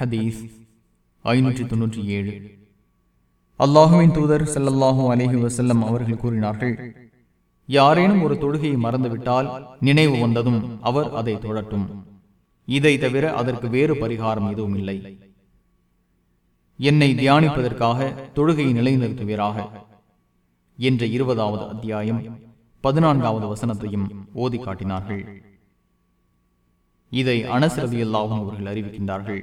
ஹதீஸ் ஐநூற்றி தொன்னூற்றி ஏழு. அல்லாஹுவின் தூதர் செல்லல்லாஹூ அலஹி வசல்லம் அவர்கள் கூறினார்கள் யாரேனும் ஒரு தொழுகையை மறந்துவிட்டால் நினைவு வந்ததும் அவர் அதை தொடட்டும். இதை தவிர அதற்கு வேறு பரிகாரம் எதுவும் இல்லை. என்னை தியானிப்பதற்காக தொழுகையை நிலைநிறுத்துவீராக என்ற இருபதாவது அத்தியாயம் பதினான்காவது வசனத்தையும் ஓதி காட்டினார்கள் இதை அனஸ் அவர்கள் அறிவிக்கின்றார்கள்.